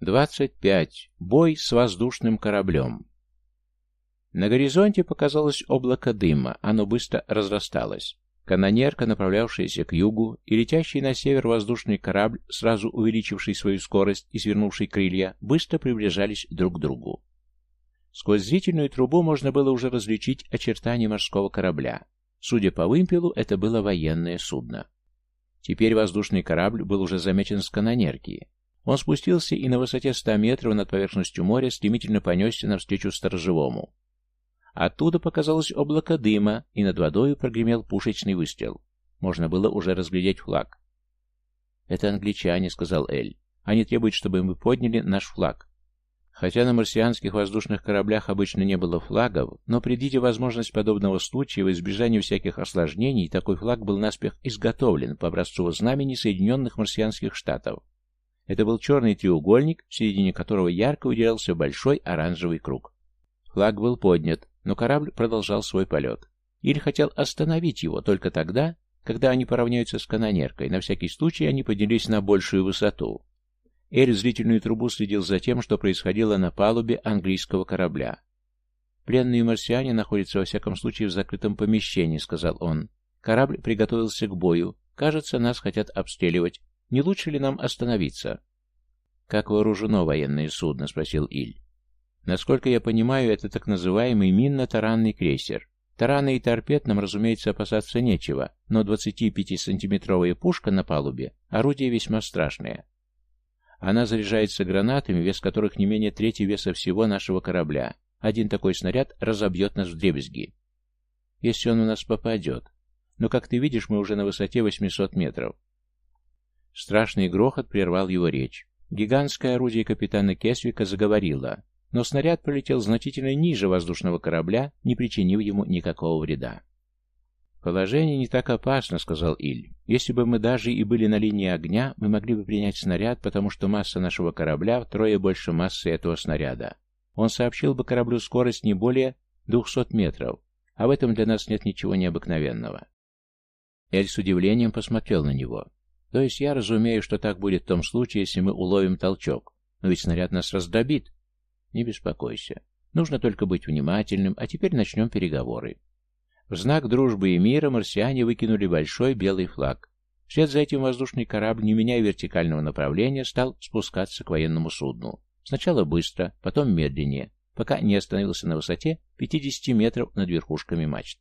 25. Бой с воздушным кораблем. На горизонте показалось облако дыма, оно быстро разрасталось. Канонерка, направлявшаяся к югу, и летящий на север воздушный корабль, сразу увеличивший свою скорость и свернувший крылья, быстро приближались друг к другу. Сквозь зрительную трубу можно было уже различить очертания морского корабля. Судя по вымпелу, это было военное судно. Теперь воздушный корабль был уже замечен с канонерки. Он спустился и на высоте 100 метров над поверхностью моря стремительно понесся навстречу сторожевому. Оттуда показалось облако дыма, и над водой прогремел пушечный выстрел. Можно было уже разглядеть флаг. «Это англичане», — сказал Эль. «Они требуют, чтобы мы подняли наш флаг». Хотя на марсианских воздушных кораблях обычно не было флагов, но предвидя возможность подобного случая в избежании всяких осложнений, такой флаг был наспех изготовлен по образцу знамени Соединенных Марсианских Штатов. Это был черный треугольник, в середине которого ярко выделялся большой оранжевый круг. Флаг был поднят, но корабль продолжал свой полет. Или хотел остановить его только тогда, когда они поравняются с канонеркой. На всякий случай они поднялись на большую высоту. Эль зрительную трубу следил за тем, что происходило на палубе английского корабля. «Пленные марсиане находятся во всяком случае в закрытом помещении», — сказал он. «Корабль приготовился к бою. Кажется, нас хотят обстреливать. Не лучше ли нам остановиться? Как вооружено военное судно? спросил Иль. Насколько я понимаю, это так называемый минно-таранный крейсер. Тараны и торпед нам, разумеется, опасаться нечего, но 25-сантиметровая пушка на палубе – орудие весьма страшное. Она заряжается гранатами, вес которых не менее трети веса всего нашего корабля. Один такой снаряд разобьет нас в дребезги. Если он у нас попадет. Но, как ты видишь, мы уже на высоте 800 метров. Страшный грохот прервал его речь. Гигантское орудие капитана Кесвика заговорило, но снаряд полетел значительно ниже воздушного корабля, не причинив ему никакого вреда. «Положение не так опасно», — сказал Иль. «Если бы мы даже и были на линии огня, мы могли бы принять снаряд, потому что масса нашего корабля втрое больше массы этого снаряда. Он сообщил бы кораблю скорость не более 200 метров, а в этом для нас нет ничего необыкновенного». Эль с удивлением посмотрел на него. То есть я разумею, что так будет в том случае, если мы уловим толчок. Но ведь снаряд нас раздробит. Не беспокойся. Нужно только быть внимательным, а теперь начнем переговоры. В знак дружбы и мира марсиане выкинули большой белый флаг. Вслед за этим воздушный корабль, не меняя вертикального направления, стал спускаться к военному судну. Сначала быстро, потом медленнее, пока не остановился на высоте 50 метров над верхушками мачт.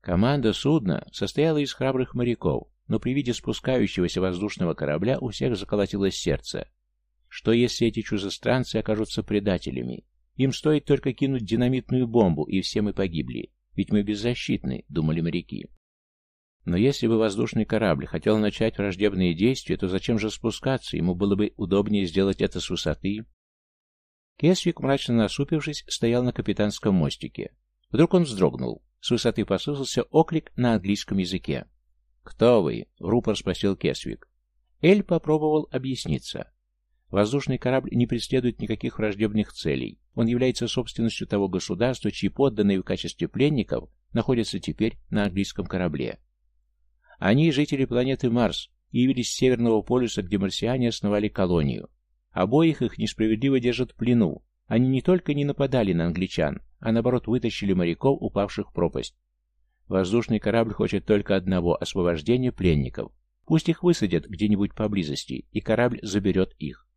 Команда судна состояла из храбрых моряков, но при виде спускающегося воздушного корабля у всех заколотилось сердце. Что если эти чужестранцы окажутся предателями? Им стоит только кинуть динамитную бомбу, и все мы погибли. Ведь мы беззащитны, думали моряки. Но если бы воздушный корабль хотел начать враждебные действия, то зачем же спускаться? Ему было бы удобнее сделать это с высоты. Кесвик, мрачно насупившись, стоял на капитанском мостике. Вдруг он вздрогнул. С высоты послышался оклик на английском языке. «Кто вы?» — рупор спросил Кесвик. Эль попробовал объясниться. Воздушный корабль не преследует никаких враждебных целей. Он является собственностью того государства, чьи подданные в качестве пленников находятся теперь на английском корабле. Они жители планеты Марс явились с Северного полюса, где марсиане основали колонию. Обоих их несправедливо держат в плену. Они не только не нападали на англичан, а наоборот вытащили моряков, упавших в пропасть. Воздушный корабль хочет только одного – освобождения пленников. Пусть их высадят где-нибудь поблизости, и корабль заберет их.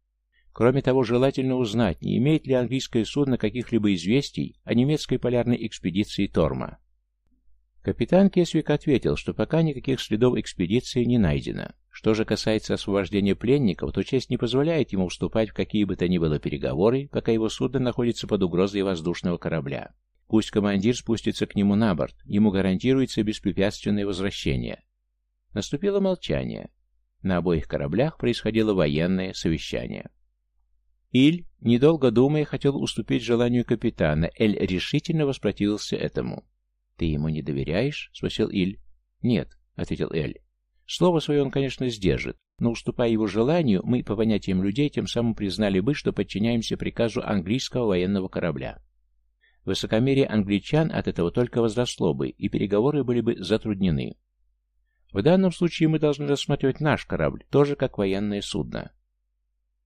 Кроме того, желательно узнать, не имеет ли английское судно каких-либо известий о немецкой полярной экспедиции Торма. Капитан Кесвик ответил, что пока никаких следов экспедиции не найдено. Что же касается освобождения пленников, то честь не позволяет ему вступать в какие бы то ни было переговоры, пока его судно находится под угрозой воздушного корабля. Пусть командир спустится к нему на борт, ему гарантируется беспрепятственное возвращение. Наступило молчание. На обоих кораблях происходило военное совещание. Иль, недолго думая, хотел уступить желанию капитана. Эль решительно воспротивился этому. «Ты ему не доверяешь?» — спросил Иль. «Нет», — ответил Эль. «Слово свое он, конечно, сдержит, но, уступая его желанию, мы, по понятиям людей, тем самым признали бы, что подчиняемся приказу английского военного корабля. Высокомерие англичан от этого только возросло бы, и переговоры были бы затруднены. В данном случае мы должны рассматривать наш корабль, тоже как военное судно.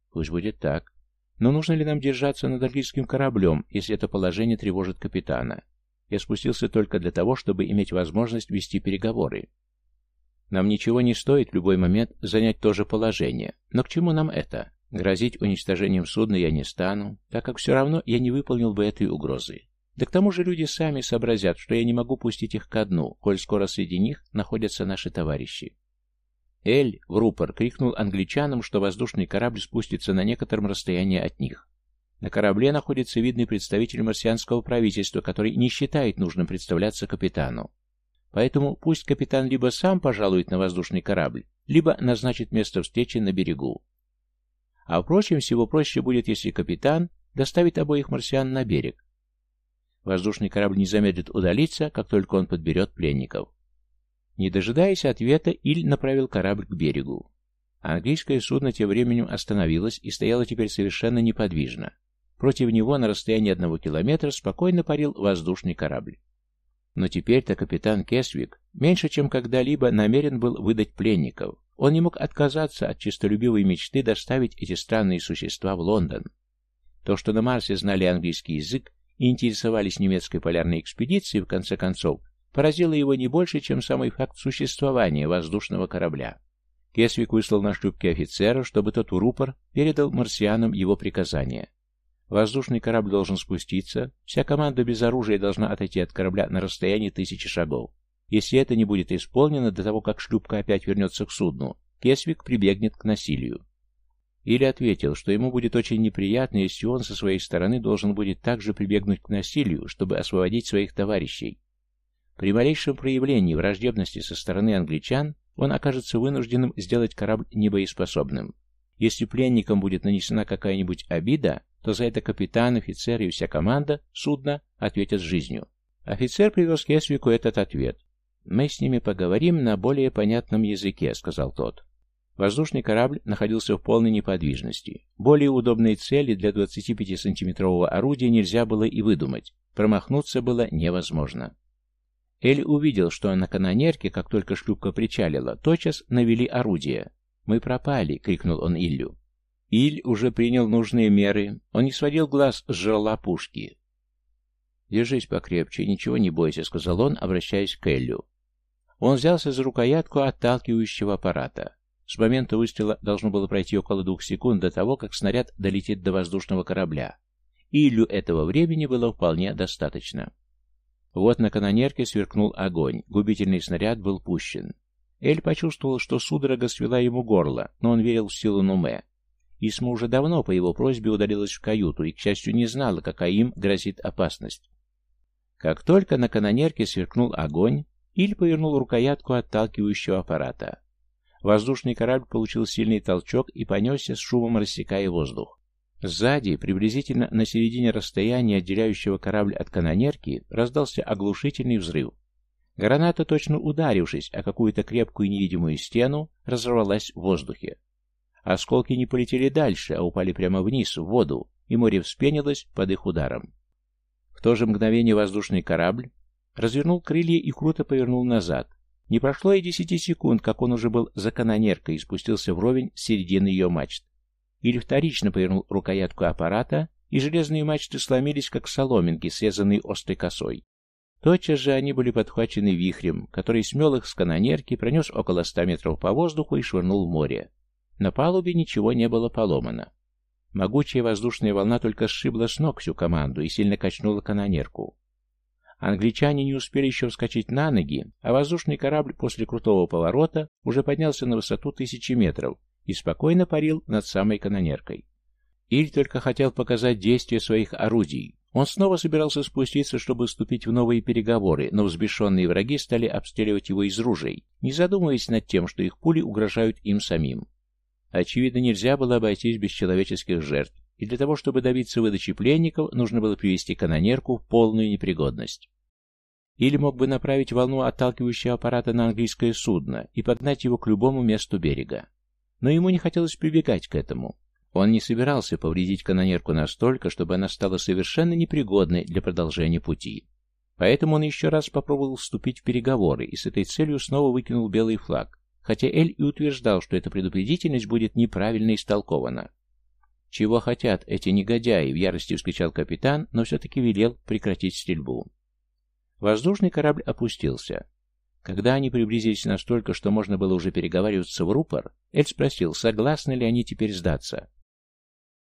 Пусть будет так. Но нужно ли нам держаться над английским кораблем, если это положение тревожит капитана? Я спустился только для того, чтобы иметь возможность вести переговоры. Нам ничего не стоит в любой момент занять то же положение. Но к чему нам это? Грозить уничтожением судна я не стану, так как все равно я не выполнил бы этой угрозы. Да к тому же люди сами сообразят, что я не могу пустить их ко дну, коль скоро среди них находятся наши товарищи. Эль в рупор крикнул англичанам, что воздушный корабль спустится на некотором расстоянии от них. На корабле находится видный представитель марсианского правительства, который не считает нужным представляться капитану. Поэтому пусть капитан либо сам пожалует на воздушный корабль, либо назначит место встречи на берегу. А впрочем, всего проще будет, если капитан доставит обоих марсиан на берег. Воздушный корабль не замедлит удалиться, как только он подберет пленников. Не дожидаясь ответа, Иль направил корабль к берегу. Английское судно тем временем остановилось и стояло теперь совершенно неподвижно. Против него на расстоянии одного километра спокойно парил воздушный корабль. Но теперь-то капитан Кесвик меньше чем когда-либо намерен был выдать пленников. Он не мог отказаться от честолюбивой мечты доставить эти странные существа в Лондон. То, что на Марсе знали английский язык и интересовались немецкой полярной экспедицией, в конце концов, поразило его не больше, чем самый факт существования воздушного корабля. Кесвик выслал на шлюпке офицера, чтобы тот в рупор передал марсианам его приказания. Воздушный корабль должен спуститься, вся команда без оружия должна отойти от корабля на расстоянии тысячи шагов. Если это не будет исполнено до того, как шлюпка опять вернется к судну, Кесвик прибегнет к насилию. Или ответил, что ему будет очень неприятно, если он со своей стороны должен будет также прибегнуть к насилию, чтобы освободить своих товарищей. При малейшем проявлении враждебности со стороны англичан он окажется вынужденным сделать корабль небоеспособным. Если пленникам будет нанесена какая-нибудь обида, то за это капитан, офицер и вся команда судна ответят жизнью. Офицер привез Кесвику этот ответ. «Мы с ними поговорим на более понятном языке», — сказал тот. Воздушный корабль находился в полной неподвижности. Более удобной цели для 25-сантиметрового орудия нельзя было и выдумать. Промахнуться было невозможно. Эль увидел, что на канонерке, как только шлюпка причалила, тотчас навели орудие. «Мы пропали!» — крикнул он Иллю. Иль уже принял нужные меры. Он не сводил глаз с жерла пушки. «Держись покрепче, ничего не бойся», — сказал он, обращаясь к Эллю. Он взялся за рукоятку отталкивающего аппарата. С момента выстрела должно было пройти около двух секунд до того, как снаряд долетит до воздушного корабля. Илью этого времени было вполне достаточно. Вот на канонерке сверкнул огонь, губительный снаряд был пущен. Эль почувствовал, что судорога свела ему горло, но он верил в силу Нуме. Исма уже давно по его просьбе удалилась в каюту и, к счастью, не знала, какая им грозит опасность. Как только на канонерке сверкнул огонь, Иль повернул рукоятку отталкивающего аппарата. Воздушный корабль получил сильный толчок и понесся с шумом, рассекая воздух. Сзади, приблизительно на середине расстояния, отделяющего корабль от канонерки, раздался оглушительный взрыв. Граната, точно ударившись о какую-то крепкую невидимую стену, разорвалась в воздухе. Осколки не полетели дальше, а упали прямо вниз, в воду, и море вспенилось под их ударом. В то же мгновение воздушный корабль развернул крылья и круто повернул назад. Не прошло и десяти секунд, как он уже был за канонеркой и спустился вровень с середины ее мачт. Или вторично повернул рукоятку аппарата, и железные мачты сломились, как соломинки, срезанные острой косой. Тотчас же они были подхвачены вихрем, который смел их с канонерки, пронес около ста метров по воздуху и швырнул в море. На палубе ничего не было поломано. Могучая воздушная волна только сшибла с ног всю команду и сильно качнула канонерку. Англичане не успели еще вскочить на ноги, а воздушный корабль после крутого поворота уже поднялся на высоту тысячи метров и спокойно парил над самой канонеркой. Иль только хотел показать действие своих орудий. Он снова собирался спуститься, чтобы вступить в новые переговоры, но взбешенные враги стали обстреливать его из ружей, не задумываясь над тем, что их пули угрожают им самим. Очевидно, нельзя было обойтись без человеческих жертв, и для того, чтобы добиться выдачи пленников, нужно было привести канонерку в полную непригодность. Или мог бы направить волну отталкивающего аппарата на английское судно и подгнать его к любому месту берега. Но ему не хотелось прибегать к этому. Он не собирался повредить канонерку настолько, чтобы она стала совершенно непригодной для продолжения пути. Поэтому он еще раз попробовал вступить в переговоры и с этой целью снова выкинул белый флаг, хотя Эль и утверждал, что эта предупредительность будет неправильно истолкована. «Чего хотят эти негодяи?» — в ярости вскричал капитан, но все-таки велел прекратить стрельбу. Воздушный корабль опустился. Когда они приблизились настолько, что можно было уже переговариваться в рупор, Эль спросил, согласны ли они теперь сдаться.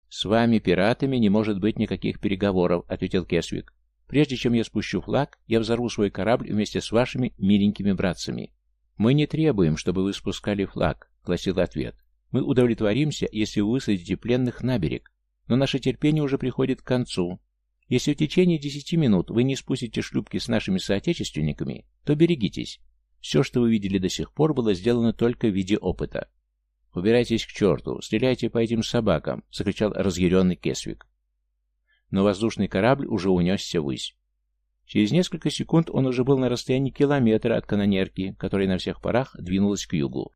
«С вами, пиратами, не может быть никаких переговоров», — ответил Кесвик. «Прежде чем я спущу флаг, я взорву свой корабль вместе с вашими миленькими братцами». «Мы не требуем, чтобы вы спускали флаг», — гласил ответ. «Мы удовлетворимся, если вы высадите пленных на берег. Но наше терпение уже приходит к концу. Если в течение десяти минут вы не спустите шлюпки с нашими соотечественниками, то берегитесь. Все, что вы видели до сих пор, было сделано только в виде опыта. «Убирайтесь к черту! Стреляйте по этим собакам!» — закричал разъяренный Кесвик. Но воздушный корабль уже унесся ввысь. Через несколько секунд он уже был на расстоянии километра от канонерки, которая на всех парах двинулась к югу.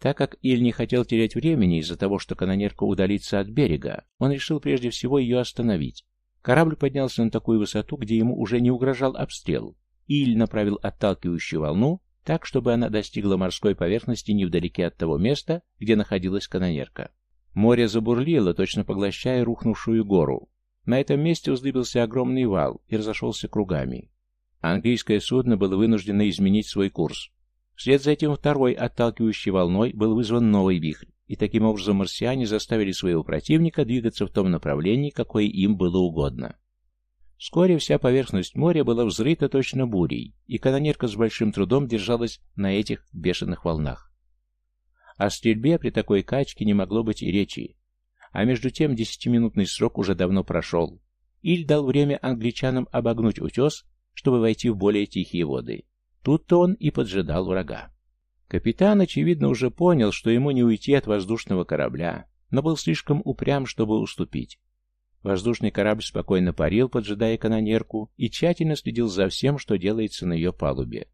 Так как Иль не хотел терять времени из-за того, что канонерка удалится от берега, он решил прежде всего ее остановить. Корабль поднялся на такую высоту, где ему уже не угрожал обстрел. Иль направил отталкивающую волну так, чтобы она достигла морской поверхности невдалеке от того места, где находилась канонерка. Море забурлило, точно поглощая рухнувшую гору. На этом месте вздыбился огромный вал и разошелся кругами. Английское судно было вынуждено изменить свой курс. Вслед за этим второй отталкивающей волной был вызван новый вихрь, и таким образом марсиане заставили своего противника двигаться в том направлении, какое им было угодно. Вскоре вся поверхность моря была взрыта точно бурей, и канонерка с большим трудом держалась на этих бешеных волнах. О стрельбе при такой качке не могло быть и речи. А между тем десятиминутный срок уже давно прошел. Иль дал время англичанам обогнуть утес, чтобы войти в более тихие воды. Тут-то он и поджидал врага. Капитан, очевидно, уже понял, что ему не уйти от воздушного корабля, но был слишком упрям, чтобы уступить. Воздушный корабль спокойно парил, поджидая канонерку, и тщательно следил за всем, что делается на ее палубе.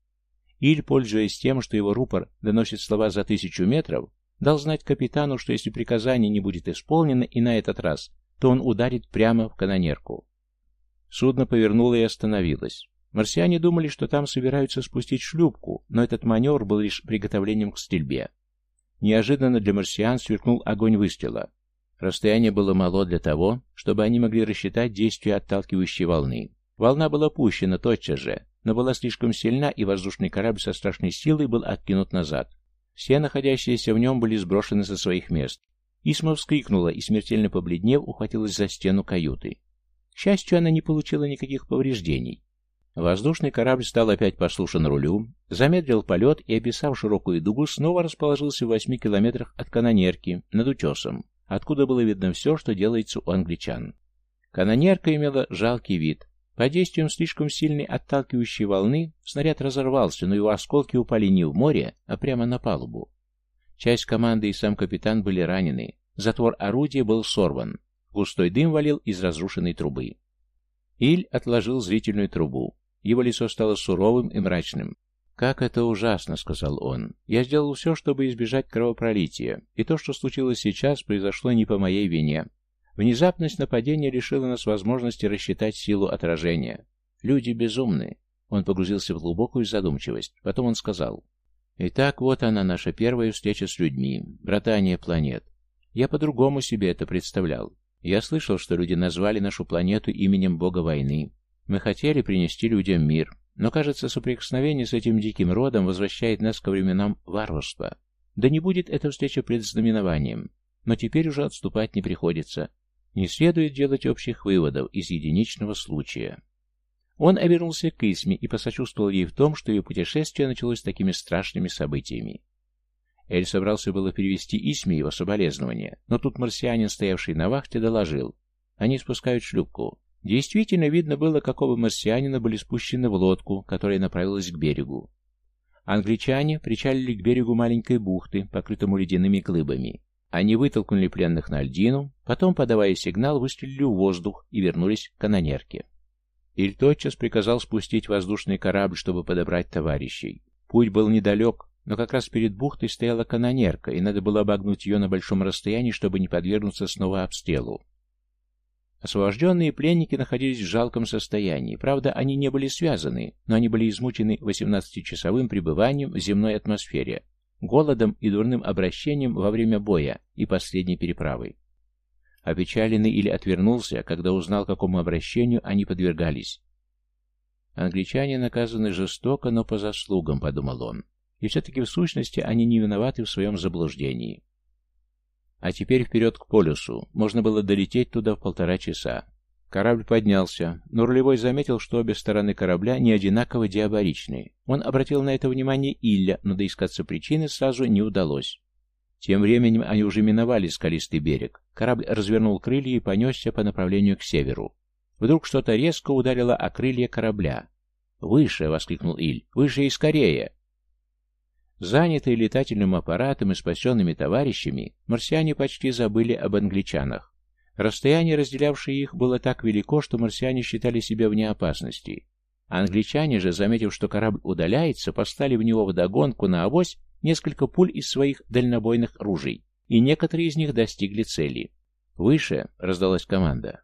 Иль, пользуясь тем, что его рупор доносит слова за тысячу метров, дал знать капитану, что если приказание не будет исполнено и на этот раз, то он ударит прямо в канонерку. Судно повернуло и остановилось. Марсиане думали, что там собираются спустить шлюпку, но этот маневр был лишь приготовлением к стрельбе. Неожиданно для марсиан сверкнул огонь выстрела. Расстояние было мало для того, чтобы они могли рассчитать действие отталкивающей волны. Волна была пущена тотчас же, но была слишком сильна, и воздушный корабль со страшной силой был откинут назад. Все находящиеся в нем были сброшены со своих мест. Исма вскрикнула и, смертельно побледнев, ухватилась за стену каюты. К счастью, она не получила никаких повреждений. Воздушный корабль стал опять послушен рулю, замедлил полет и, описав широкую дугу, снова расположился в восьми километрах от канонерки, над утесом откуда было видно все, что делается у англичан. Канонерка имела жалкий вид. По действиям слишком сильной отталкивающей волны снаряд разорвался, но его осколки упали не в море, а прямо на палубу. Часть команды и сам капитан были ранены. Затвор орудия был сорван. Густой дым валил из разрушенной трубы. Иль отложил зрительную трубу. Его лицо стало суровым и мрачным. «Как это ужасно!» — сказал он. «Я сделал все, чтобы избежать кровопролития, и то, что случилось сейчас, произошло не по моей вине. Внезапность нападения лишила нас возможности рассчитать силу отражения. Люди безумны». Он погрузился в глубокую задумчивость. Потом он сказал. «Итак, вот она, наша первая встреча с людьми, братание планет. Я по-другому себе это представлял. Я слышал, что люди назвали нашу планету именем бога войны. Мы хотели принести людям мир, но, кажется, соприкосновение с этим диким родом возвращает нас ко временам варварства. Да не будет эта встреча предзнаменованием, но теперь уже отступать не приходится. Не следует делать общих выводов из единичного случая. Он обернулся к Исме и посочувствовал ей в том, что ее путешествие началось такими страшными событиями. Эль собрался было перевести Исме его соболезнования, но тут марсианин, стоявший на вахте, доложил. Они спускают шлюпку. Действительно, видно было, какого марсианина были спущены в лодку, которая направилась к берегу. Англичане причалили к берегу маленькой бухты, покрытому ледяными глыбами. Они вытолкнули пленных на льдину, потом, подавая сигнал, выстрелили в воздух и вернулись к канонерке. Иль тотчас приказал спустить воздушный корабль, чтобы подобрать товарищей. Путь был недалек, но как раз перед бухтой стояла канонерка, и надо было обогнуть ее на большом расстоянии, чтобы не подвергнуться снова обстрелу. Освобожденные пленники находились в жалком состоянии. Правда, они не были связаны, но они были измучены 18-часовым пребыванием в земной атмосфере, голодом и дурным обращением во время боя и последней переправы. опечаленный или отвернулся, когда узнал, какому обращению они подвергались. «Англичане наказаны жестоко, но по заслугам», — подумал он. «И все-таки в сущности они не виноваты в своем заблуждении». А теперь вперед к полюсу. Можно было долететь туда в полтора часа. Корабль поднялся, но рулевой заметил, что обе стороны корабля не одинаково диабаричные. Он обратил на это внимание Илья, но доискаться причины сразу не удалось. Тем временем они уже миновали скалистый берег. Корабль развернул крылья и понесся по направлению к северу. Вдруг что-то резко ударило о крылья корабля. «Выше!» — воскликнул Иль. «Выше и скорее!» Занятые летательным аппаратом и спасенными товарищами, марсиане почти забыли об англичанах. Расстояние, разделявшее их, было так велико, что марсиане считали себя вне опасности. Англичане же, заметив, что корабль удаляется, послали в него вдогонку на авось несколько пуль из своих дальнобойных ружей, и некоторые из них достигли цели. «Выше!» — раздалась команда.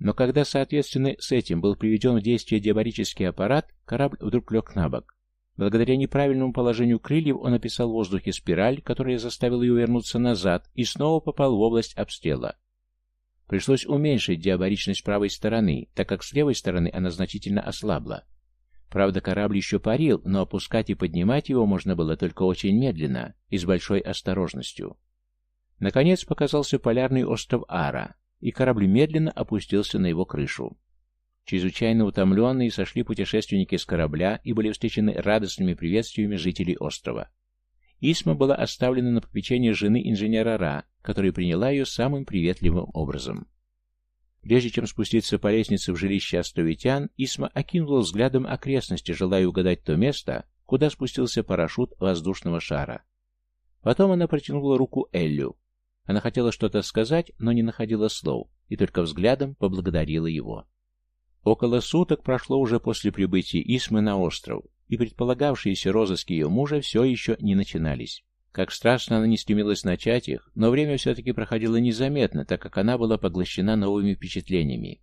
Но когда, соответственно, с этим был приведен в действие диабарический аппарат, корабль вдруг лег на бок. Благодаря неправильному положению крыльев он описал в воздухе спираль, которая заставила ее вернуться назад, и снова попал в область обстрела. Пришлось уменьшить диабаричность правой стороны, так как с левой стороны она значительно ослабла. Правда, корабль еще парил, но опускать и поднимать его можно было только очень медленно и с большой осторожностью. Наконец показался полярный остров Ара, и корабль медленно опустился на его крышу. Чрезвычайно утомленные сошли путешественники с корабля и были встречены радостными приветствиями жителей острова. Исма была оставлена на попечение жены инженера Ра, которая приняла ее самым приветливым образом. Прежде чем спуститься по лестнице в жилище островитян, Исма окинула взглядом окрестности, желая угадать то место, куда спустился парашют воздушного шара. Потом она протянула руку Эллю. Она хотела что-то сказать, но не находила слов, и только взглядом поблагодарила его. Около суток прошло уже после прибытия Исмы на остров, и предполагавшиеся розыски ее мужа все еще не начинались. Как страшно она не стремилась начать их, но время все-таки проходило незаметно, так как она была поглощена новыми впечатлениями.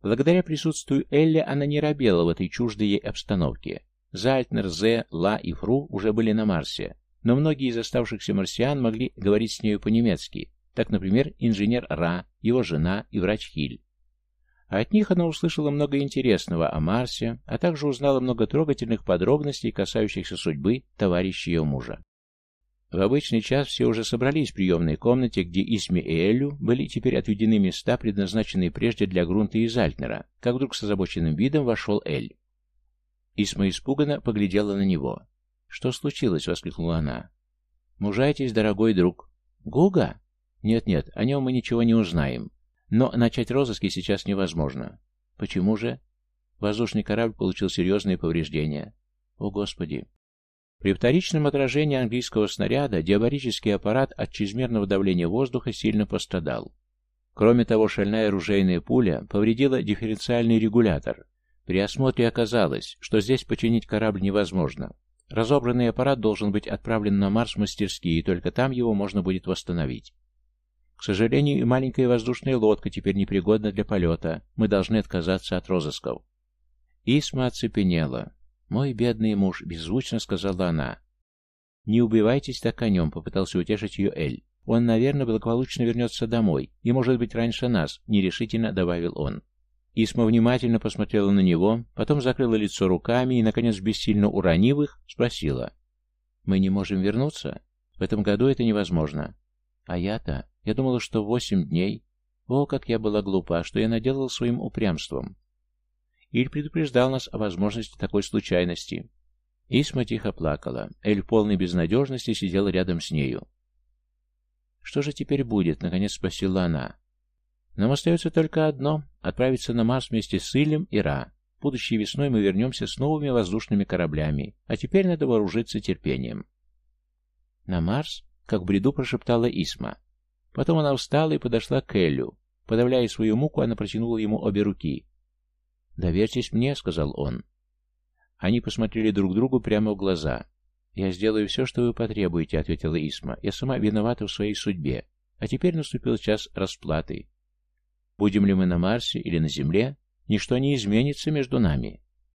Благодаря присутствию Элли она не робела в этой чуждой ей обстановке. Зальтнер, Зе, Ла и Фру уже были на Марсе, но многие из оставшихся марсиан могли говорить с нею по-немецки, так, например, инженер Ра, его жена и врач Хиль. От них она услышала много интересного о Марсе, а также узнала много трогательных подробностей, касающихся судьбы товарища ее мужа. В обычный час все уже собрались в приемной комнате, где Исме и Эллю были теперь отведены места, предназначенные прежде для Грунта и Зальтнера, как вдруг с озабоченным видом вошел Эль. Исма испуганно поглядела на него. «Что случилось?» — воскликнула она. «Мужайтесь, дорогой друг». «Гуга?» «Нет-нет, о нем мы ничего не узнаем. Но начать розыски сейчас невозможно. Почему же? Воздушный корабль получил серьезные повреждения. О, Господи! При вторичном отражении английского снаряда диабарический аппарат от чрезмерного давления воздуха сильно пострадал. Кроме того, шальная оружейная пуля повредила дифференциальный регулятор. При осмотре оказалось, что здесь починить корабль невозможно. Разобранный аппарат должен быть отправлен на Марс в мастерские, и только там его можно будет восстановить. К сожалению, и маленькая воздушная лодка теперь непригодна для полета. Мы должны отказаться от розысков. Исма оцепенела. «Мой бедный муж», — беззвучно сказала она. «Не убивайтесь так о нем», — попытался утешить ее Эль. «Он, наверное, благополучно вернется домой, и, может быть, раньше нас», — нерешительно добавил он. Исма внимательно посмотрела на него, потом закрыла лицо руками и, наконец, бессильно уронив их, спросила. «Мы не можем вернуться? В этом году это невозможно. А я-то...» Я думала, что восемь дней. О, как я была глупа, что я наделала своим упрямством. Иль предупреждал нас о возможности такой случайности. Исма тихо плакала. Эль в полной безнадежности сидела рядом с нею. «Что же теперь будет?» — наконец спросила она. «Нам остается только одно — отправиться на Марс вместе с Илем и Ра. Будущей весной мы вернемся с новыми воздушными кораблями, а теперь надо вооружиться терпением». «На Марс?» — как в бреду прошептала Исма. Потом она встала и подошла к Эллю. Подавляя свою муку, она протянула ему обе руки. «Доверьтесь мне», — сказал он. Они посмотрели друг другу прямо в глаза. «Я сделаю все, что вы потребуете», — ответила Исма. «Я сама виновата в своей судьбе. А теперь наступил час расплаты. Будем ли мы на Марсе или на Земле, ничто не изменится между нами.